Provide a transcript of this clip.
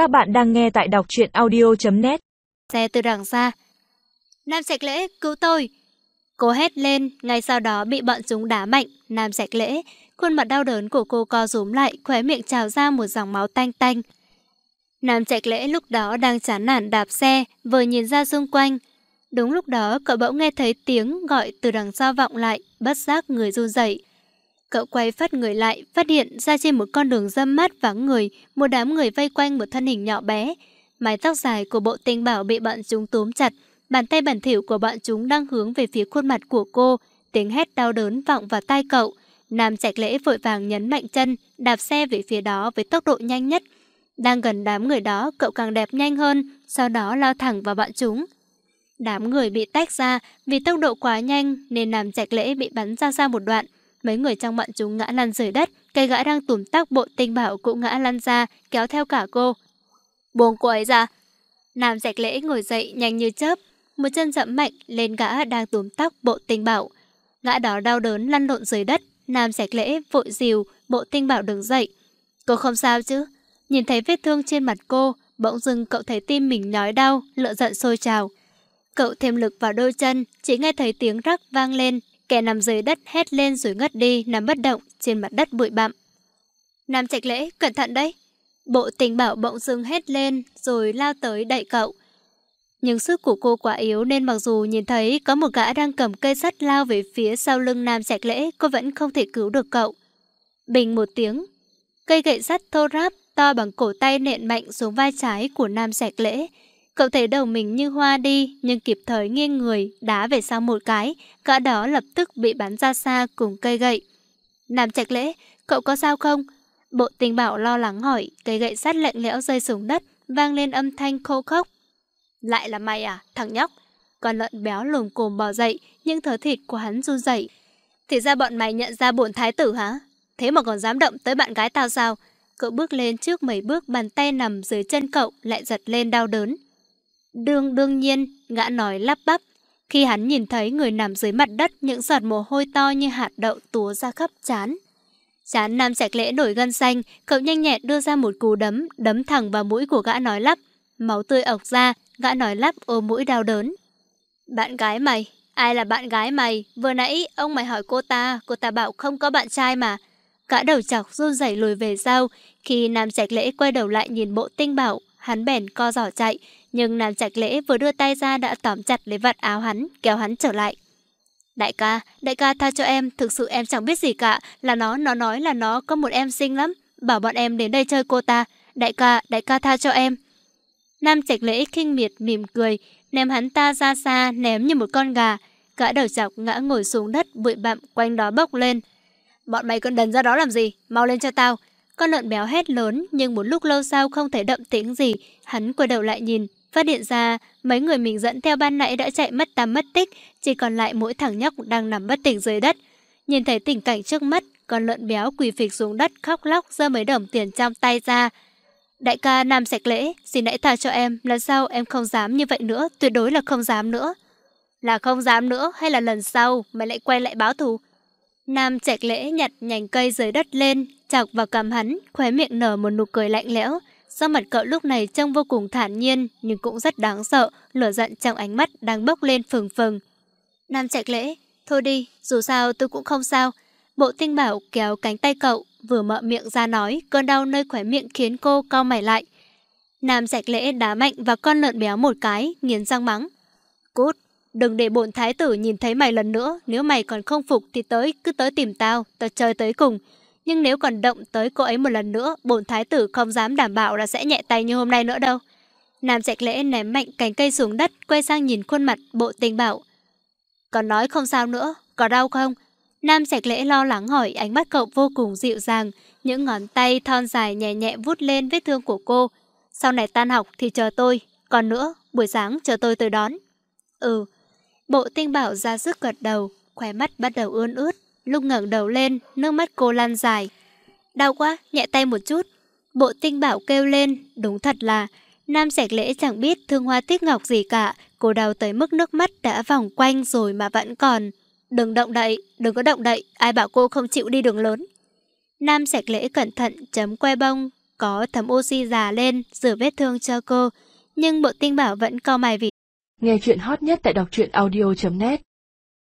Các bạn đang nghe tại đọc truyện audio.net Xe từ đằng xa Nam Sạch Lễ, cứu tôi! Cô hét lên, ngay sau đó bị bọn chúng đá mạnh. Nam Sạch Lễ, khuôn mặt đau đớn của cô co rúm lại, khóe miệng trào ra một dòng máu tanh tanh. Nam Trạch Lễ lúc đó đang chán nản đạp xe, vừa nhìn ra xung quanh. Đúng lúc đó, cậu bỗng nghe thấy tiếng gọi từ đằng sau vọng lại, bất giác người run rẩy. Cậu quay phát người lại, phát hiện ra trên một con đường dâm mát vắng người, một đám người vây quanh một thân hình nhỏ bé. Mái tóc dài của bộ tình bảo bị bọn chúng túm chặt, bàn tay bẩn thỉu của bọn chúng đang hướng về phía khuôn mặt của cô, tiếng hét đau đớn vọng vào tai cậu. Nam Trạch Lễ vội vàng nhấn mạnh chân, đạp xe về phía đó với tốc độ nhanh nhất. Đang gần đám người đó, cậu càng đẹp nhanh hơn, sau đó lao thẳng vào bọn chúng. Đám người bị tách ra, vì tốc độ quá nhanh nên Nam Trạch Lễ bị bắn ra xa một đoạn. Mấy người trong bọn chúng ngã lăn rời đất, cây gã đang tủm tóc bộ tinh bảo cũng ngã lăn ra, kéo theo cả cô. Buông cô ấy ra. Nam dạch Lễ ngồi dậy nhanh như chớp, một chân dẫm mạnh lên gã đang túm tóc bộ tinh bảo. Gã đó đau đớn lăn lộn dưới đất, Nam dạch Lễ vội dìu bộ tinh bảo đứng dậy. Cô không sao chứ? Nhìn thấy vết thương trên mặt cô, bỗng dưng cậu thấy tim mình nhói đau, lợ giận sôi trào. Cậu thêm lực vào đôi chân, chỉ nghe thấy tiếng rắc vang lên, kẻ nằm dưới đất hét lên rồi ngất đi, nằm bất động trên mặt đất bụi bặm. Nam Trạch Lễ, cẩn thận đấy. Bộ tình bảo bỗng dưng hét lên rồi lao tới đẩy cậu. Nhưng sức của cô quá yếu nên mặc dù nhìn thấy có một gã đang cầm cây sắt lao về phía sau lưng Nam Trạch Lễ, cô vẫn không thể cứu được cậu. Bình một tiếng, cây gậy sắt thô ráp to bằng cổ tay nện mạnh xuống vai trái của Nam Trạch Lễ. Cậu thấy đầu mình như hoa đi, nhưng kịp thời nghiêng người, đá về sau một cái, gã đó lập tức bị bắn ra xa cùng cây gậy. Nam Trạch Lễ, cậu có sao không? Bộ tình bảo lo lắng hỏi, cây gậy sắt lạnh lẽo rơi xuống đất, vang lên âm thanh khô khốc. Lại là mày à, thằng nhóc? Con lợn béo lùm cồm bò dậy, nhưng thớ thịt của hắn run dậy. Thì ra bọn mày nhận ra bổn thái tử hả? Thế mà còn dám động tới bạn gái tao sao? Cậu bước lên trước mấy bước bàn tay nằm dưới chân cậu lại giật lên đau đớn. Đương đương nhiên, gã nói lắp bắp. Khi hắn nhìn thấy người nằm dưới mặt đất những giọt mồ hôi to như hạt đậu túa ra khắp chán. Chán nam sạch lễ nổi gân xanh, cậu nhanh nhẹn đưa ra một cú đấm, đấm thẳng vào mũi của gã nói lắp. Máu tươi ọc ra, gã nói lắp ôm mũi đau đớn. Bạn gái mày, ai là bạn gái mày? Vừa nãy ông mày hỏi cô ta, cô ta bảo không có bạn trai mà. Gã đầu chọc run rẩy lùi về sau, khi Nam sạch Lễ quay đầu lại nhìn bộ tinh bảo, hắn bèn co giỏ chạy, nhưng Nam Trạch Lễ vừa đưa tay ra đã tóm chặt lấy vạt áo hắn, kéo hắn trở lại. Đại ca, đại ca tha cho em, thực sự em chẳng biết gì cả, là nó, nó nói là nó có một em xinh lắm, bảo bọn em đến đây chơi cô ta, đại ca, đại ca tha cho em. Nam Trạch Lễ khinh miệt mỉm cười, ném hắn ta ra xa, ném như một con gà, gã đầu chọc ngã ngồi xuống đất bụi bặm quanh đó bốc lên. Bọn mày còn đần ra đó làm gì, mau lên cho tao. Con lợn béo hét lớn nhưng một lúc lâu sau không thấy đậm tĩnh gì, hắn quay đầu lại nhìn, phát hiện ra mấy người mình dẫn theo ban nãy đã chạy mất tăm mất tích, chỉ còn lại mỗi thằng nhóc đang nằm bất tỉnh dưới đất. Nhìn thấy tình cảnh trước mắt, con lợn béo quỳ phịch xuống đất khóc lóc giơ mấy đồng tiền trong tay ra. Đại ca Nam sạch lễ, xin hãy tha cho em, lần sau em không dám như vậy nữa, tuyệt đối là không dám nữa. Là không dám nữa hay là lần sau mày lại quay lại báo thù? Nam sạch lễ nhặt nhành cây dưới đất lên, chọc vào cầm hắn, khóe miệng nở một nụ cười lạnh lẽo. Do mặt cậu lúc này trông vô cùng thản nhiên, nhưng cũng rất đáng sợ, lửa giận trong ánh mắt đang bốc lên phừng phừng. Nam trạch lễ, thôi đi, dù sao tôi cũng không sao. Bộ tinh bảo kéo cánh tay cậu, vừa mở miệng ra nói, cơn đau nơi khóe miệng khiến cô cau mày lại. Nam trạch lễ đá mạnh vào con lợn béo một cái, nghiến răng mắng. Cút, đừng để bổn thái tử nhìn thấy mày lần nữa, nếu mày còn không phục thì tới, cứ tới tìm tao, tao chơi tới cùng. Nhưng nếu còn động tới cô ấy một lần nữa, bổn thái tử không dám đảm bảo là sẽ nhẹ tay như hôm nay nữa đâu. Nam Trạch Lễ ném mạnh cành cây xuống đất, quay sang nhìn khuôn mặt bộ tình bảo. Còn nói không sao nữa, có đau không? Nam Trạch Lễ lo lắng hỏi ánh mắt cậu vô cùng dịu dàng, những ngón tay thon dài nhẹ nhẹ vút lên vết thương của cô. Sau này tan học thì chờ tôi, còn nữa, buổi sáng chờ tôi tới đón. Ừ, bộ tinh bảo ra sức gật đầu, khóe mắt bắt đầu ươn ướt, lúc ngẩng đầu lên, nước mắt cô lan dài. Đau quá, nhẹ tay một chút. Bộ tinh bảo kêu lên, đúng thật là, Nam sạch lễ chẳng biết thương hoa tiếc ngọc gì cả, cô đau tới mức nước mắt đã vòng quanh rồi mà vẫn còn. Đừng động đậy, đừng có động đậy, ai bảo cô không chịu đi đường lớn. Nam sạch lễ cẩn thận chấm que bông, có thấm oxy già lên, rửa vết thương cho cô. Nhưng bộ tinh bảo vẫn co mày vì... Nghe chuyện hot nhất tại đọc truyện audio.net